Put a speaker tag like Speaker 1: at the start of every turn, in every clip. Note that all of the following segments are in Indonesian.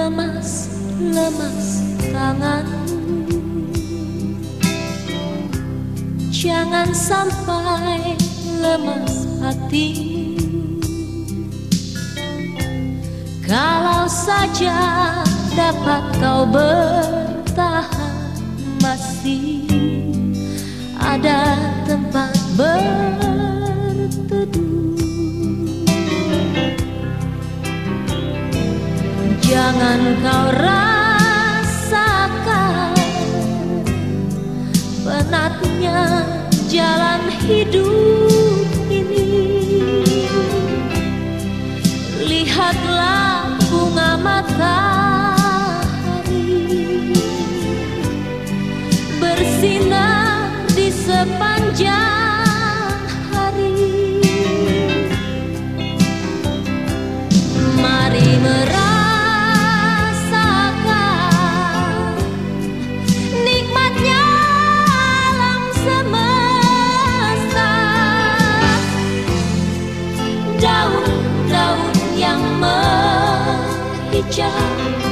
Speaker 1: lemas-lemas tangan. Jangan sampai lemas hati. Kalau saja dapat kau bertahan Masih ada Jangan kau rasakan Penatnya jalan hidup ini. Lihatlah bunga matahari Bersinar di sepanjang hari. Mari merah 就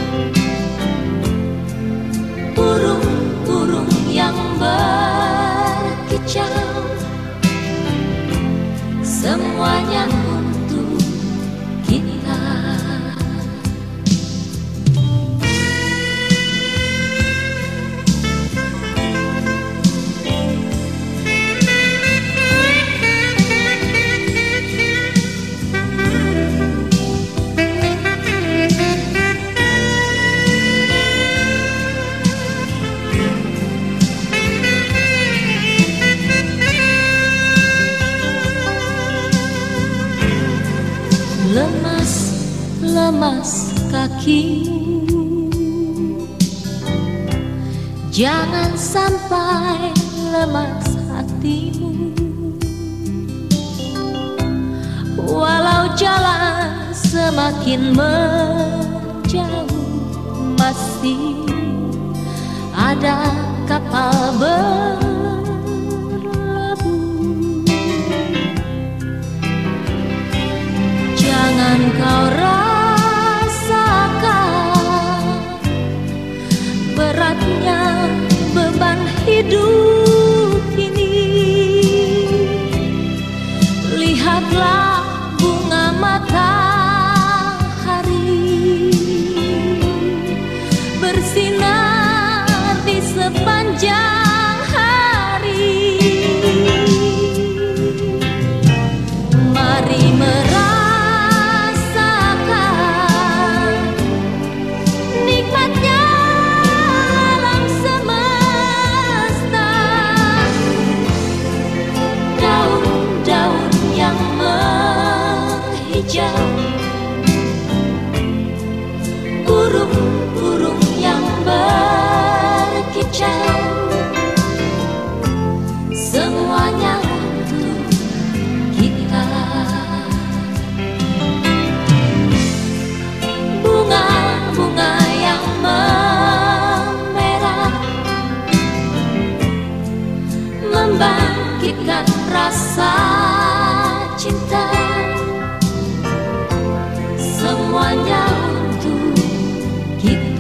Speaker 1: lemas kakimu. Jangan sampai lemas hatimu. Walau jalan semakin menjauh Masih ada kapal berlabuh hidup ini. Lihatlah bunga matahari Bersinar rasa cinta. Semuanya untuk kita.